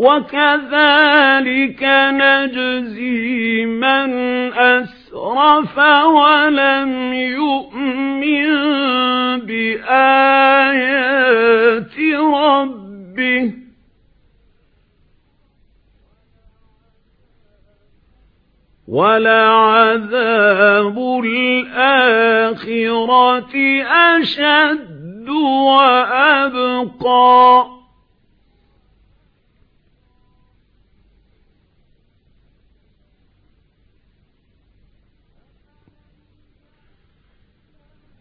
وَكَذَلِكَ نَجْزِي مَنْ أَسْرَفَ وَلَمْ يُؤْمِنْ بِآيَاتِ رَبِّهِ وَلَعَذَابُ الْآخِرَةِ أَشَدُّ وَأَبْقَى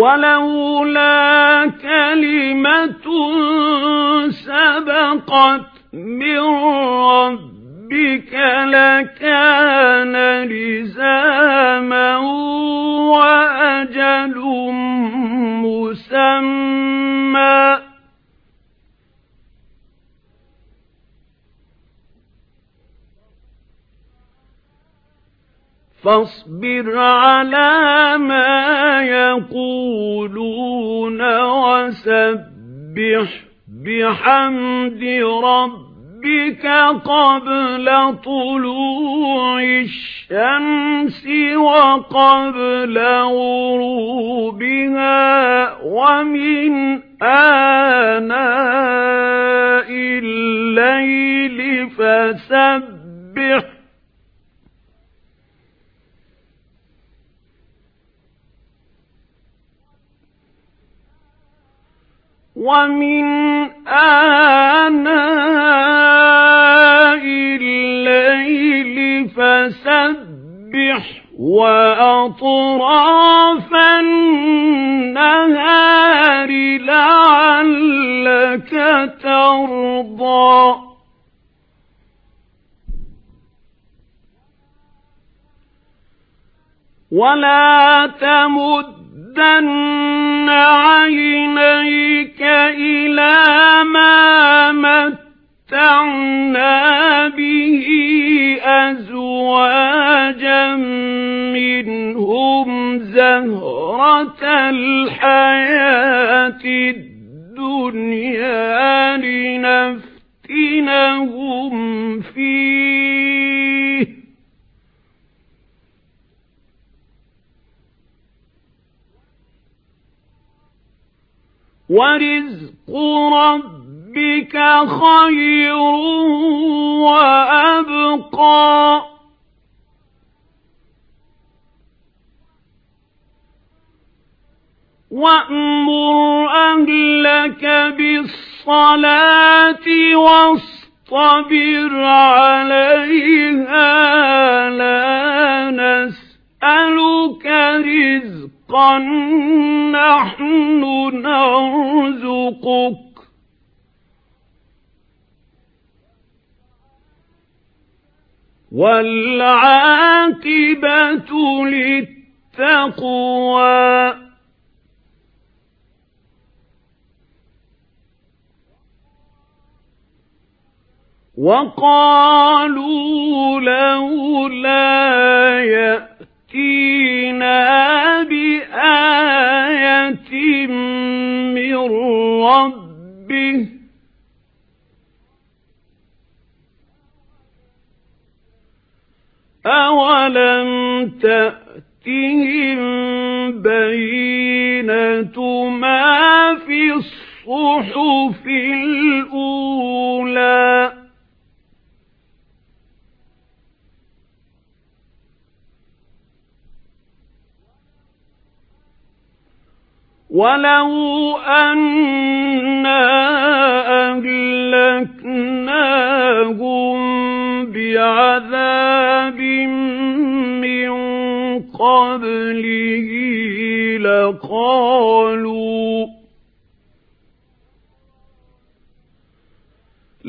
وَلَوْلَا كَلِمَةٌ سَبَقَتْ مِنْ رَبِّكَ لَكَانَ لِزَامًا وَأَجَلٌ فاصبر على ما يقولون وسبح بحمد ربك قبل طلوع الشمس وقبل غروبها ومن آناء الليل فسبح وَمِنْ آنَاءِ اللَّيْلِ فَسَبِّحْ وَأَطْرَافَ النَّهَارِ لَعَلَّكَ تَرْضَى وَلَا تَمُدَّنَّ عَيْنَيْكَ إِلَى مَا مَتَّعْنَا بِهِ أَزْوَاجًا مِنْهُمْ زَهْرَةَ الْحَيَاةِ الدُّنْيَا. وَرِزْقُ رَبِّكَ خَيْرٌ وَأَبْقَى. وَأْمُرْ أَهْلَكَ بِالصَّلَاةِ وَاصْطَبِرْ عَلَيْهَا. لَا نَسْأَلُكَ رِزْقًا نَّحْنُ نَرْزُقُكَ. وَالْعَاقِبَةُ لِلتَّقْوَى. وَقَالُوا لَوْلَا يَأْتِينَا أَوَلَمْ تَأْتِ تأتهم بينة ما في الصحف الأولى وَلَوْ أَنَّا